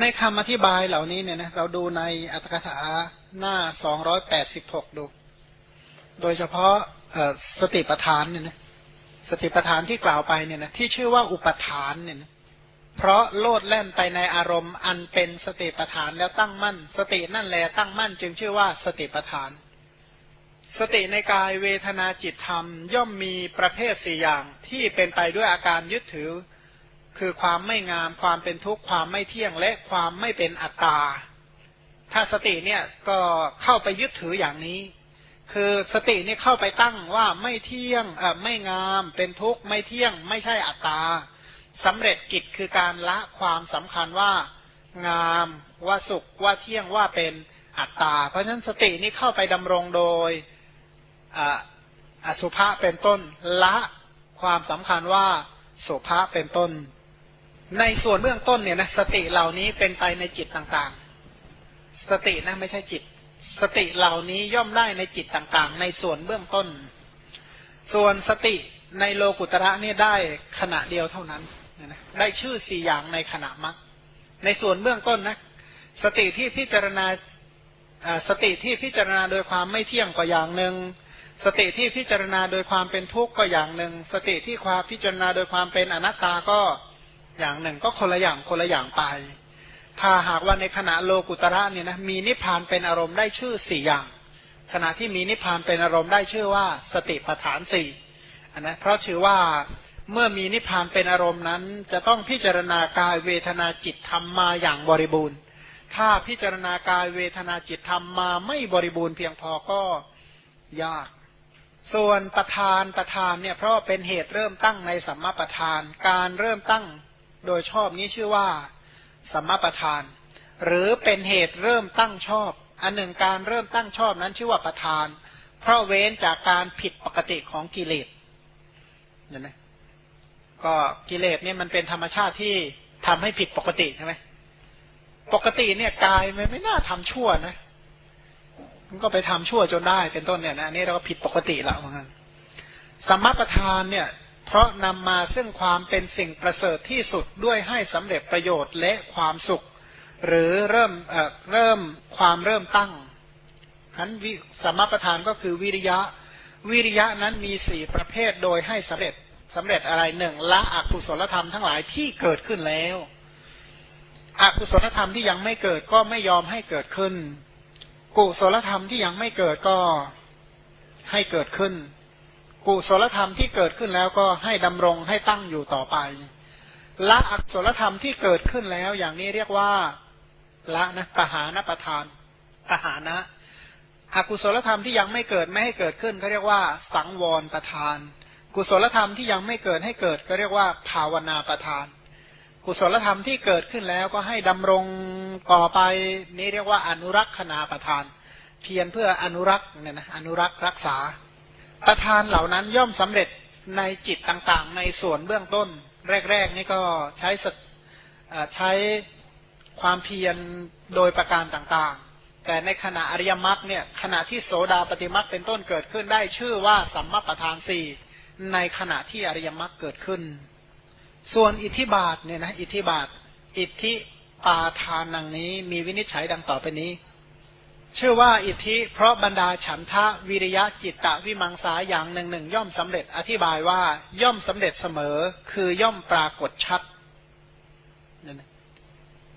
ในคำอธิบายเหล่านี้เนี่ยนะเราดูในอัตถกถาหน้าสองร้อยแปดสิบหกดู โดยเฉพาะสติปัฏฐานเนี่ยนะสติปัฏฐานที่กล่าวไปเนี่ยนะที่ชื่อว่าอุปทานเนี่ยนะเพราะโลดแล่นไปในอารมณ์อันเป็นสติปัฏฐานแล้วตั้งมั่น สตินั่นแหละตั้งมั่น จึงชื่อว่าสติปัฏฐาน สติในกายเวทนาจิตธรรม ย่อมมีประเภทสี่อย่างที่เป็นไปด้วยอาการยึดถือ คือความไม่งาม ความเป็นทุกข์ความไม่เที่ยงและความไม่เป็นอัตตา ถ้าสติเนี่ยก็เข้าไปยึดถืออย่างนี้ คือสติเนี่ยเข้าไปตั้งว่าไม่เที่ยงเออไม่งาม เป็นทุกข์ไม่เที่ยง ไม่ใช่อัตตาสำเร็จกิจคือการละความสำคัญว่างามว่าสุขว่าเที่ยงว่าเป็นอัตตา เพราะฉะนั้นสตินี้เข้าไปดำรงโดยอสุภะเป็นต้นละความสำคัญว่าสุภะเป็นต้น ในส่วนเบื้องต้นเนี่ยนะสติเหล่านี้เป็นไปในจิตต่างๆ สตินะไม่ใช่จิต สติเหล่านี้ย่อมได้ในจิตต่างๆ ในส่วนเบื้องต้น ส่วนสติในโลกุตระนี่ได้ขณะเดียวเท่านั้นได้ชื่อสี่อย่างในขณะมรรคในส่วนเบื้องต้นนะสติที่พิจารณาสติที่พิจารณาโดยความไม่เที่ยงก็อย่างหนึ่งสติที่พิจารณาโดยความเป็นทุกข์ก็อย่างหนึ่ง สติที่ความพิจารณาโดยความเป็นอนัตตาก็ อย่างหนึ่งก็คนละอย่างคนละอย่างไป ถ้าหากว่าในขณะโลกุตระเนี่ยนะมีนิพพานเป็นอารมณ์ได้ชื่อสี่อย่าง ขณะที่มีนิพพานเป็นอารมณ์ได้ชื่อว่าสติปัฏฐานสี่นนะเพราะถือว่าเมื่อมีนิพพานเป็นอารมณ์นั้น จะต้องพิจารณากายเวทนาจิตธรรมมาอย่างบริบูรณ์ ถ้าพิจารณากายเวทนาจิตธรรมมาไม่บริบูรณ์เพียงพอก็ยากส่วนประธานประธานเนี่ยเพราะเป็นเหตุเริ่มตั้งในสัมมาประธาน การเริ่มตั้ง โดยชอบนี้ชื่อว่าสัมมาประธาน หรือเป็นเหตุเริ่มตั้งชอบ อันหนึ่งการเริ่มตั้งชอบนั้นชื่อว่าประธาน เพราะเว้นจากการผิดปกติของกิเลสเนี่ยนะก็กิเลสเนี่ยมันเป็นธรรมชาติที่ทำให้ผิดปกติใช่ไหมปกติเนี่ยกายมันไม่น่าทำชั่วนะมันก็ไปทำชั่วจนได้เป็นต้นเนี่ยนะนี่เราก็ผิดปกติแล้วเหมือนกันสัมมาประธานเนี่ย เพราะนำมาซึ่งความเป็นสิ่งประเสริฐที่สุดด้วยให้สำเร็จประโยชน์และความสุข หรือเริ่มเอ่อเริ่มความเริ่มตั้งขันวิสมประธานก็คือวิริยะ วิริยะนั้นมีสี่ประเภทโดยให้สำเร็จสำเร็จอะไรหนึ่งละอกุศลธรรมทั้งหลายที่เกิดขึ้นแล้วอกุศลธรรมที่ยังไม่เกิดก็ไม่ยอมให้เกิดขึ้น กุศลธรรมที่ยังไม่เกิดก็ให้เกิดขึ้น กุศลธรรมที่เกิดขึ้นแล้วก็ให้ดำรงให้ตั้งอยู่ต่อไป ละอกุศลธรรมที่เกิดขึ้นแล้ว อย่างนี้เรียกว่าละนะปหานประทานปหานะอกุศลธรรมที่ยังไม่เกิดไม่ให้เกิดขึ้นเขาเรียกว่า สังวรประทาน กุศลธรรมที่ยังไม่เกิดให้เกิดก็เรียกว่า ภาวนาประทาน กุศลธรรมที่เกิดขึ้นแล้วก็ให้ดำรงต่อไป นี้เรียกว่าอนุรักษณาประทาน เพียรเพื่ออนุรักษ์เนี่ยนะอนุรักษ์รักษา ประทานเหล่านั้นย่อมสำเร็จในจิตต่างๆ ในส่วนเบื้องต้น แรก ๆ นี่ก็ใช้ใช้ความเพียรโดยประการต่างๆ แต่ในขณะอริยมรรคเนี่ยขณะที่โสดาปฏิมรรคเป็นต้นเกิดขึ้นได้ชื่อว่าสัมมาประธานสี่ในขณะที่อริยมรรคเกิดขึ้น ส่วนอิทธิบาทเนี่ยนะอิทธิบาท อิทธิปาทานังนี้มีวินิจฉัยดังต่อไปนี้ ชื่อว่าอิทธิเพราะบรรดาฉันทะวิริยะจิตตะวิมังสาอย่างหนึ่งหนึ่งย่อมสำเร็จอธิบายว่าย่อมสำเร็จเสมอ คือย่อมปรากฏชัด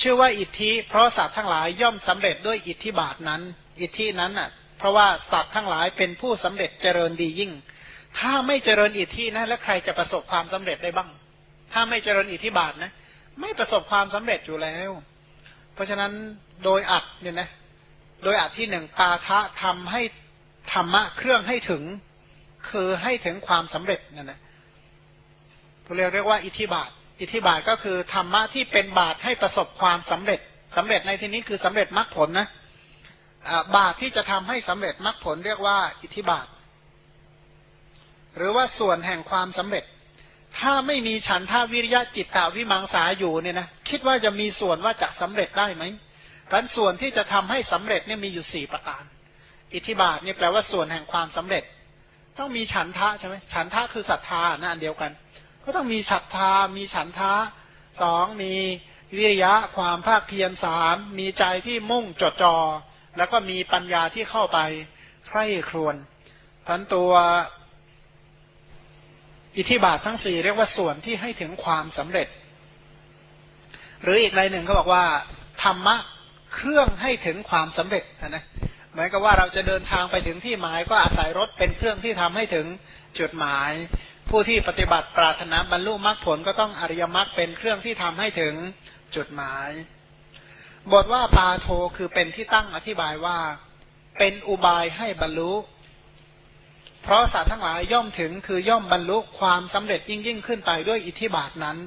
ชื่อว่าอิทธิ เพราะสัตว์ทั้งหลายย่อมสำเร็จด้วยอิทธิบาทนั้น อิทธินั้นอะ เพราะว่าสัตว์ทั้งหลายเป็นผู้สำเร็จเจริญดียิ่ง ถ้าไม่เจริญอิทธินะแล้วใครจะประสบความสำเร็จได้บ้าง ถ้าไม่เจริญอิทธิบาทนะ ไม่ประสบความสำเร็จอยู่แล้ว เพราะฉะนั้นโดยอัดเนี่ยนะ โดยอัดที่หนึ่งตาทะทำให้ธรรมะเครื่องให้ถึง คือให้ถึงความสำเร็จนั่นนะเรียกเรียกว่าอิทธิบาท อิทธิบาทก็คือธรรมะที่เป็นบาทให้ประสบความสำเร็จสำเร็จในที่นี้คือสำเร็จมรรคผลนะบาทที่จะทำให้สำเร็จมรรคผลเรียกว่าอิทธิบาท หรือว่าส่วนแห่งความสำเร็จ ถ้าไม่มีฉันท่าวิริยะจิตตาวิมังสาอยู่เนี่ยนะคิดว่าจะมีส่วนว่าจะสำเร็จได้ไหม การส่วนที่จะทำให้สำเร็จเนี่ยมีอยู่สี่ประการ อิทธิบาทเนี่ยแปลว่าส่วนแห่งความสำเร็จ ต้องมีฉันทะใช่ไหมฉันทะคือศรัทธานะอันเดียวกัน ก็ต้องมีศรัทธา มีฉันทะสองมีวิริยะความภาคเพียรสามมีใจที่มุ่งจดจอ่อแล้วก็มีปัญญาที่เข้าไปใคร่ครวนทันตัวอิทธิบาททั้งสี่เรียกว่าส่วนที่ให้ถึงความสำเร็จ หรืออีกในหนึ่งเขาบอกว่าธรรมะ เครื่องให้ถึงความสำเร็จนะหมายก็ว่าเราจะเดินทางไปถึงที่หมายก็อาศัยรถเป็นเครื่องที่ทำให้ถึงจุดหมาย ผู้ที่ปฏิบัติปรารถนาบรรลุมรรคผลก็ต้องอริยมรรคเป็นเครื่องที่ทำให้ถึงจุดหมาย บทว่าปาโทคือเป็นที่ตั้งอธิบายว่า เป็นอุบายให้บรรลุ เพราะสัตว์ทั้งหลายย่อมถึงคือย่อมบรรลุความสำเร็จยิ่งยิ่งขึ้นไปด้วยอิทธิบาทนั้น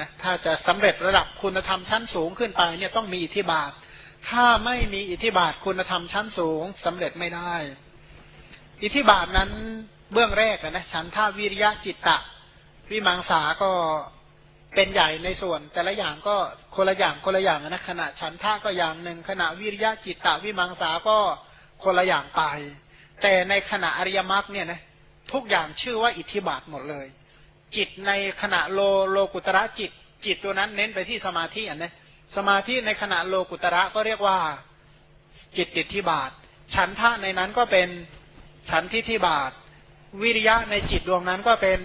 นะถ้าจะสำเร็จระดับคุณธรรมชั้นสูงขึ้นไปเนี่ยต้องมีอิทธิบาท ถ้าไม่มีอิทธิบาทคุณธรรมชั้นสูงสำเร็จไม่ได้ อิทธิบาทนั้นเบื้องแรกนะฉันท่าวิริยะจิตตะ วิมังสาก็เป็นใหญ่ในส่วน แต่ละอย่างก็คนละอย่างคนละอย่างนะขณะฉันท่าก็อย่างหนึ่งขณะวิริยะจิตตะ วิมังสาก็คนละอย่างไป แต่ในขณะอริยมรรคเนี่ยนะทุกอย่างชื่อว่าอิทธิบาทหมดเลย จิตในขณะโลโลกุตระจิต จิตตัวนั้นเน้นไปที่สมาธิอันนี้สมาธิในขณะโลกุตระก็เรียกว่าจิตติทิบาท ฉันท่าในนั้นก็เป็นฉันทิทิบาท วิริยะในจิตดวงนั้นก็เป็น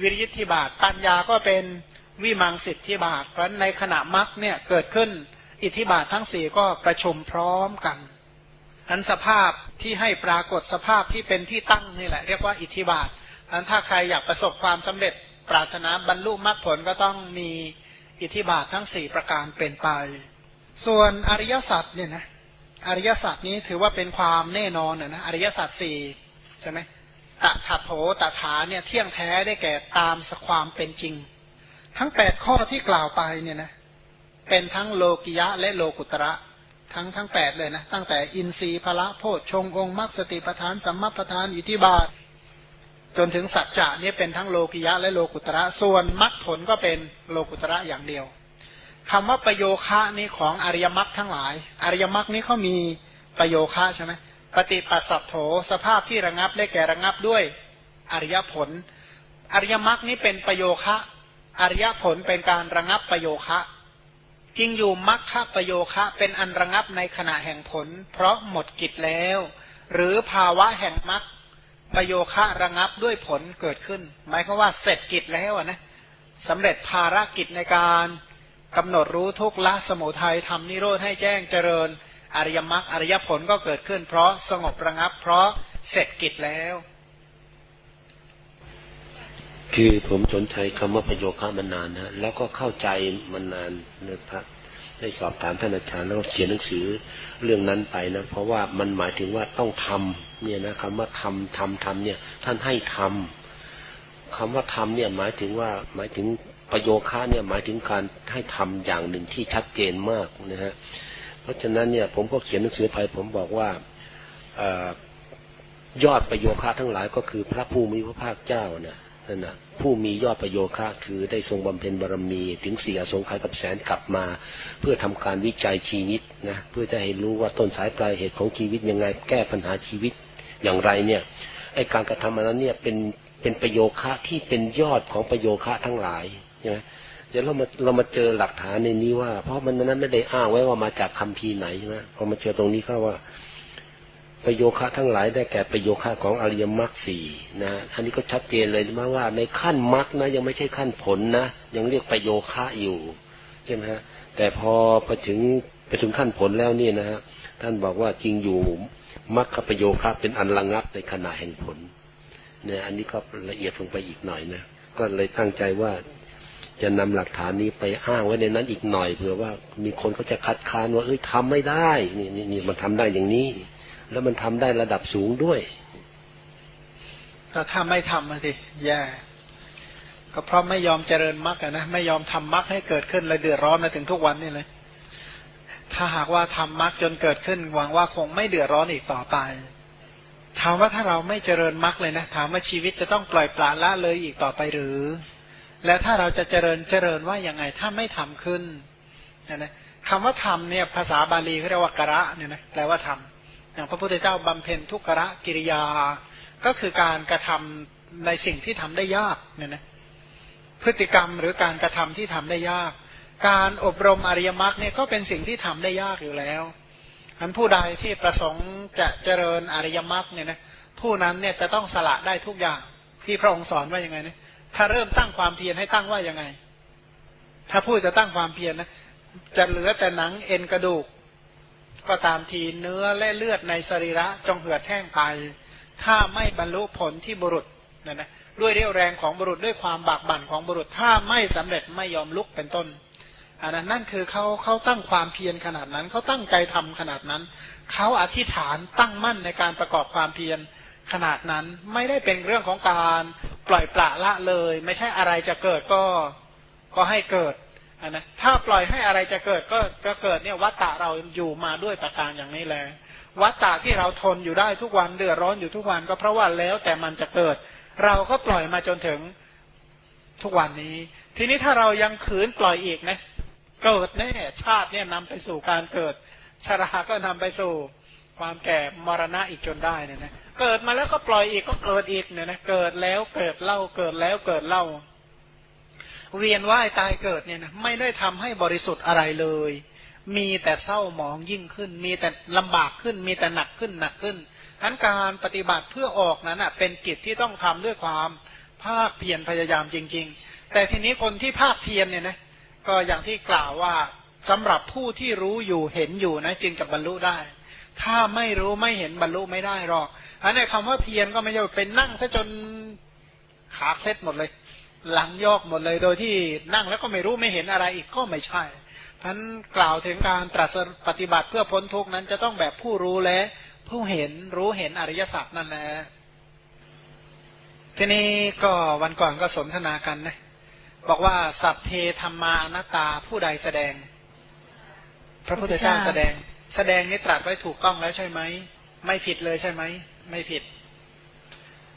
วิริยทิบาท ปัญญาก็เป็นวิมังสิทธิบาท เพราะในขณะมรรคเนี่ยเกิดขึ้นอิทธิบาททั้งสี่ก็ประชุมพร้อมกันอันสภาพที่ให้ปรากฏสภาพที่เป็นที่ตั้งนี่แหละ เรียกว่าอิทธิบาท อันถ้าใครอยากประสบความสำเร็จปรารถนาบรรลุมรรคผลก็ต้องมีอิทธิบาททั้งสี่ประการเป็นไป ส่วนอริยสัจเนี่ยนะอริยสัจนี้ถือว่าเป็นความแน่นอนนะอริยสัจสี่ใช่ไหมตถาโถตถาเนี่ยเที่ยงแท้ได้แก่ตามสความเป็นจริง ทั้งแปดข้อที่กล่าวไปเนี่ยนะเป็นทั้งโลกิยะและโลกุตระทั้งทั้งแปดเลยนะตั้งแต่อินทรีย์พละโพชฌงองค์มรรคสติปทานสัมมาปทานอิทิบาท จนถึงสัจจะนี่เป็นทั้งโลกิยะและโลกุตระ ส่วนมรรคผลก็เป็นโลกุตระอย่างเดียวคำว่าประโยคะนี้ของอริยมรรคทั้งหลาย อริยมรรคนี้เขามีประโยคะใช่ไหมปฏิปัสสัตโถสภาพที่ระงับได้แก่ระงับด้วยอริยผล อริยมรรคนี้เป็นประโยคะ อริยผลเป็นการระงับประโยคะจริงอยู่มรรคประโยคะ เป็นอันระงับในขณะแห่งผล เพราะหมดกิจแล้ว หรือภาวะแห่งมรรค ประโยคะระงับด้วยผลเกิดขึ้น หมายความว่าเสร็จกิจแล้วนะสำเร็จภารกิจในการกำหนดรู้ทุกละสมุทัยทำนิโรธให้แจ้งเจริญ อริยมรรคอริยผลก็เกิดขึ้น เพราะสงบระงับ เพราะเสร็จกิจแล้ว คือผมสนใจคำว่าประโยคามานานนะแล้วก็เข้าใจมานานนะครับได้สอบถามท่านอาจารย์แล้วเขียนหนังสือเรื่องนั้นไปนะเพราะว่ามันหมายถึงว่าต้องทำ เนี่ยนะคำว่าทำทำทำเนี่ย ท่านให้ทำคำว่าทำเนี่ยหมายถึงว่าหมายถึงประโยคะเนี่ยหมายถึงการให้ทำอย่างหนึ่งที่ชัดเจนมากนะฮะเพราะฉะนั้นเนี่ย ผมก็เขียนหนังสือไปผมบอกว่ายอดประโยคะทั้งหลายก็คือพระผู้มีพระภาคเจ้านะนั่นนะผู้มียอดประโยคะคือได้ทรงบำเพ็ญบารมี ถึงเสี่อสงไขยกับแสนกลับมา เพื่อทำการวิจัยชีวิตนะเพื่อจะให้รู้ว่าต้นสายปลายเหตุของชีวิตยังไง แก้ปัญหาชีวิต อย่างไรเนี่ยไอการกระทำอันนั้นเนี่ยเป็นเป็นประโยคะที่เป็นยอดของประโยคะทั้งหลายใช่ไหมเดี๋ยวเรามาเรามาเจอหลักฐานในนี้ว่า เพราะมันนั้นไม่ได้อ้างไว้ว่ามาจากคัมภีร์ไหนใช่ไหมพอมาเจอตรงนี้ก็ว่า ประโยคะทั้งหลายได้แก่ประโยคะของอริยมรรคสี่นะอันนี้ก็ชัดเจนเลยมาว่า ในขั้นมรรคนะ ยังไม่ใช่ขั้นผลนะยังเรียกประโยคะอยู่ใช่ไหมฮะแต่พอไปถึง ไปถึงขั้นผลแล้วนี่นะฮะท่านบอกว่าจริงอยู่มรรคประโยคะเป็นอันระงับในขณะแห่งผลเนี่ยอันนี้ก็ละเอียดลงไปอีกหน่อยนะก็เลยตั้งใจว่าจะนำหลักฐานนี้ไปอ้างไว้ในนั้นอีกหน่อยเผื่อว่ามีคนเขาจะคัดค้านว่าเอ้ยทำไม่ได้นี่นี่นี่มันทำได้อย่างนี้ แล้วมันทำได้ระดับสูงด้วย ก็ถ้าไม่ทำสิแย่ก็เพราะไม่ยอมเจริญมรรคนะไม่ยอมทำมรรคให้เกิดขึ้นเลยเดือดร้อนมาถึงทุกวันนี่เลย ถ้าหากว่าทำมรรคจนเกิดขึ้นหวังว่าคงไม่เดือดร้อนอีกต่อไป ถามว่าถ้าเราไม่เจริญมรรคเลยนะ ถามว่าชีวิตจะต้องปล่อยปละละเลยอีกต่อไปหรือ แล้วถ้าเราจะเจริญเจริญว่ายังไงถ้าไม่ทำขึ้นนะคำว่าทำเนี่ยภาษาบาลีเขาเรียกว่ากระเนี่ยนะแปลว่าทำอย่างพระพุทธเจ้าบำเพ็ญทุกกระกิริยา ก็คือการกระทำในสิ่งที่ทำได้ยากเนี่ยนะพฤติกรรมหรือการกระทำที่ทำได้ยาก การอบรมอริยมรรคเนี่ยก็เป็นสิ่งที่ทำได้ยากอยู่แล้วอันผู้ใดที่ประสงค์จะเจริญอริยมรรคเนี่ยนะผู้นั้นเนี่ยจะต้องสละได้ทุกอย่างที่พระองค์สอนว่ายังไงเนี่ยถ้าเริ่มตั้งความเพียรให้ตั้งว่ายังไง ถ้าพูดจะตั้งความเพียรนะจะเหลือแต่หนังเอ็นกระดูก ก็ตามทีเนื้อและเลือดในสรีระจงเหือดแห้งไป ถ้าไม่บรรลุผลที่บุรุษนะนะด้วยเรี่ยวแรงของบุรุษด้วยความบากบั่นของบุรุษถ้าไม่สำเร็จไม่ยอมลุกเป็นต้น อันนั้นนั่นคือเขาเขาตั้งความเพียรขนาดนั้นเขาตั้งใจทำขนาดนั้นเขาอธิษฐานตั้งมั่นในการประกอบความเพียรขนาดนั้นไม่ได้เป็นเรื่องของการปล่อยปละละเลย ไม่ใช่อะไรจะเกิดก็ก็ให้เกิดอันนะถ้าปล่อยให้อะไรจะเกิดก็ก็เกิดเนี่ยวัตตะเราอยู่มาด้วยประการอย่างนี้แหละวัตตะที่เราทนอยู่ได้ทุกวันเดือดร้อนอยู่ทุกวันก็เพราะว่าแล้วแต่มันจะเกิด เราก็ปล่อยมาจนถึงทุกวันนี้ ทีนี้ถ้าเรายังขืนปล่อยอีกนะ เกิดแน่ชาติเนี่ยนำไปสู่การเกิดชราก็นำไปสู่ความแก่มรณะอีกจนได้เนี่ยนะเกิดมาแล้วก็ปล่อยอีกก็เกิดอีกเนี่ยนะเกิดแล้วเกิดเล่าเกิดแล้วเกิดเล่า เวียนว่ายตายเกิดเนี่ยนะไม่ได้ทำให้บริสุทธิ์อะไรเลย มีแต่เศร้าหมองยิ่งขึ้น มีแต่ลำบากขึ้น มีแต่หนักขึ้นหนักขึ้นทั้นการปฏิบัติเพื่อออกนั้นอะเป็นกิจที่ต้องทำด้วยความภาคเพียรพยายามจริง ๆ แต่ทีนี้คนที่ภาคเพียรเนี่ยนะ ก็อย่างที่กล่าวว่าสำหรับผู้ที่รู้อยู่เห็นอยู่นะจึงจะบรรลุได้ ถ้าไม่รู้ไม่เห็นบรรลุไม่ได้หรอกอันนี้คำว่าเพียรก็ไม่ใช่เป็นนั่งซะจนขาเคล็ดหมดเลย หลังยอกหมดเลยโดยที่นั่งแล้วก็ไม่รู้ไม่เห็นอะไรอีกก็ไม่ใช่ท่านกล่าวถึงการตรัสปฏิบัติเพื่อพ้นทุกนั้นจะต้องแบบผู้รู้และผู้เห็นรู้เห็นอริยสัจนั่นแหละทีนี้ก็วันก่อนก็สนทนากันนะ บอกว่าสัพเพธรรมานัตตาผู้ใดแสดง พระพุทธเจ้าแสดง แสดงนี้ตรัสไว้ถูกต้องแล้วใช่ไหมไม่ผิดเลยใช่ไหมไม่ผิด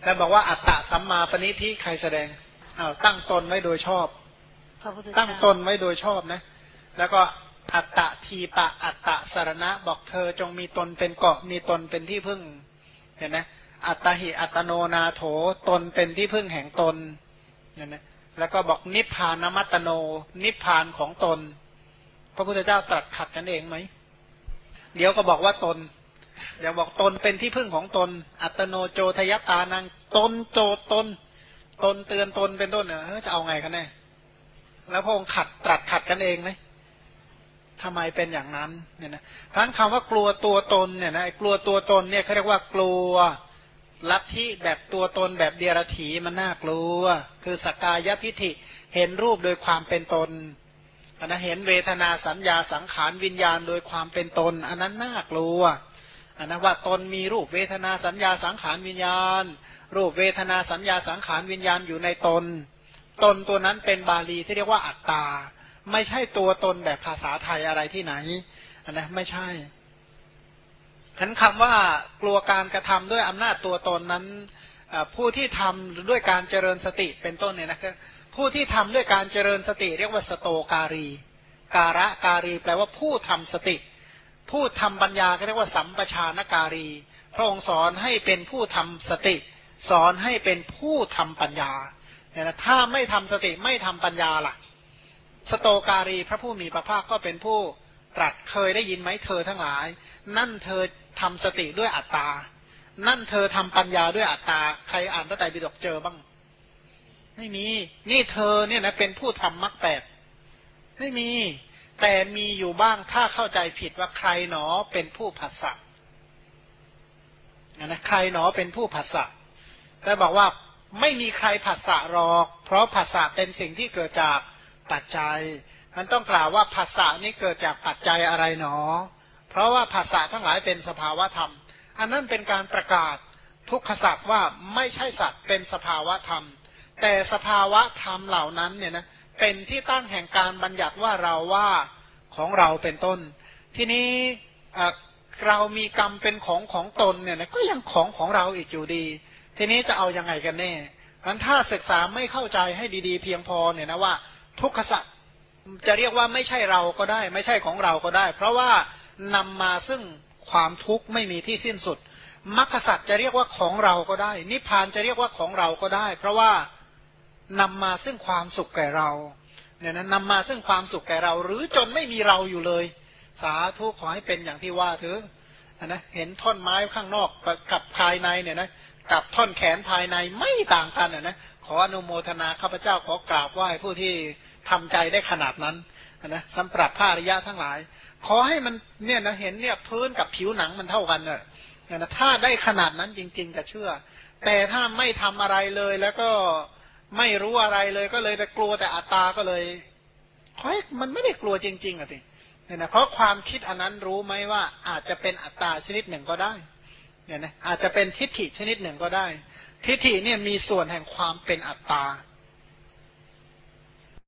แล้วบอกว่าอัตตะสัมมาปณิทิใครแสดงอ้าวตั้งตนไว้โดยชอบตั้งตนไว้โดยชอบนะ แล้วก็อัตตะทีปะอัตตะสารณะ บอกเธอจงมีตนเป็นเกาะมีตนเป็นที่พึ่ง เห็นไหมอัตตหิอัตโนนาโถตนเป็นที่พึ่งแห่งตนเห็นไหม แล้วก็บอกนิพพานมัตโน นิพพานของตน พระพุทธเจ้าตรัสขัดกันเองไหม เดี๋ยวก็บอกว่าตน เดี๋ยวบอกตนเป็นที่พึ่งของตน อัตโนโจทยตานังตนโจตน ตนเตือนตนเป็นต้นเนอจะเอาไงกันแน่แล้วพระองค์ขัดตรัสขัดกันเองไหมทำไมเป็นอย่างนั้นเนี่ยนะทั้งคำว่ากลัวตัวตนเนี่ยนะกลัวตัวตนเนี่ยเขาเรียกว่ากลัว ลัทธิแบบตัวตนแบบเดียรถีมันน่ากลัว คือสกายทิฐิเห็นรูปโดยความเป็นตนอันนั้นเห็นเวทนาสัญญาสังขารวิญญาณโดยความเป็นตน อันนั้นน่ากลัวอันนั้นว่าตนมีรูปเวทนาสัญญาสังขารวิญญาณ รูปเวทนาสัญญาสังขารวิญญาณอยู่ในตน ตนตัวนั้นเป็นบาลีที่เรียกว่าอัตตา ไม่ใช่ตัวตนแบบภาษาไทยอะไรที่ไหนอันนั้นไม่ใช่ ฉันคำว่ากลัวการกระทำด้วยอำนาจตัวตนนั้นผู้ที่ทำด้วยการเจริญสติเป็นต้นเนี่ยนะครับผู้ที่ทำด้วยการเจริญสติ เรียกว่าสโตการี การะการี แปลว่าผู้ทำสติ ผู้ทำปัญญาก็เรียกว่าสัมปชานการี พระองค์สอนให้เป็นผู้ทำสติ สอนให้เป็นผู้ทำปัญญาเนี่ยนะถ้าไม่ทำสติไม่ทำปัญญาล่ะ สโตการีพระผู้มีพระภาคก็เป็นผู้ ตรัสเคยได้ยินไหมเธอทั้งหลาย นั่นเธอทำสติด้วยอัตตา นั่นเธอทำปัญญาด้วยอัตตา ใครอ่านพระไตรปิฎกเจอบ้าง ไม่มี นี่เธอเนี่ยนะเป็นผู้ทำมรรคแปดไม่มี แต่มีอยู่บ้างถ้าเข้าใจผิดว่าใครหนอเป็นผู้ผัสสะนะใครหนอเป็นผู้ผัสสะแต่บอกว่าไม่มีใครผัสสะหรอก เพราะผัสสะเป็นสิ่งที่เกิดจากปัจจัย มันต้องกล่าวว่าผัสสะนี้เกิดจากปัจจัยอะไรหนอ เพราะว่าภาษาทั้งหลายเป็นสภาวะธรรม อันนั้นเป็นการประกาศทุกขสัตว์ว่าไม่ใช่สัตว์เป็นสภาวะธรรม แต่สภาวะธรรมเหล่านั้นเนี่ยนะเป็นที่ตั้งแห่งการบัญญัติว่าเราว่าของเราเป็นต้น ทีนี้เรามีกรรมเป็นของของตนเนี่ยนะก็ยังของของเราอีกอยู่ดี ทีนี้จะเอาอยัางไงกันแน่มันถ้าศึกษาไม่เข้าใจให้ดีๆ เพียงพอเนี่ยนะว่า ทุกขสัตว์ จะเรียกว่าไม่ใช่เราก็ได้ ไม่ใช่ของเราก็ได้ เพราะว่านำมาซึ่งความทุกข์ไม่มีที่สิ้นสุดมรรคสัตว์จะเรียกว่าของเราก็ได้ นิพพานจะเรียกว่าของเราก็ได้ เพราะว่านำมาซึ่งความสุขแก่เราเนี่ยนะนำมาซึ่งความสุขแก่เรา หรือจนไม่มีเราอยู่เลย สาธุขอให้เป็นอย่างที่ว่าเถอะนะเห็นท่อนไม้ข้างนอกกับภายในเนี่ยนะกับท่อนแขนภายในไม่ต่างกันนะขออนุโมทนาข้าพเจ้าขอกราบไหว้ผู้ที่ ทำใจได้ขนาดนั้นนะสำหรับพระอริยะทั้งหลาย ขอให้มันเนี่ยนะเห็นเนี่ยพื้นกับผิวหนังมันเท่ากันเนอะนะถ้าได้ขนาดนั้นจริง ๆ จะเชื่อ แต่ถ้าไม่ทำอะไรเลยแล้วก็ไม่รู้อะไรเลยก็เลยแต่กลัวแต่อัตตาก็เลยเฮ้ยมันไม่ได้กลัวจริง ๆอะสิเนี่ยนะเพราะความคิดอันนั้นรู้ไหมว่าอาจจะเป็นอัตตาชนิดหนึ่งก็ได้เนี่ยนะอาจจะเป็นทิฏฐิชนิดหนึ่งก็ได้ ทิฏฐิเนี่ยมีส่วนแห่งความเป็นอัตตา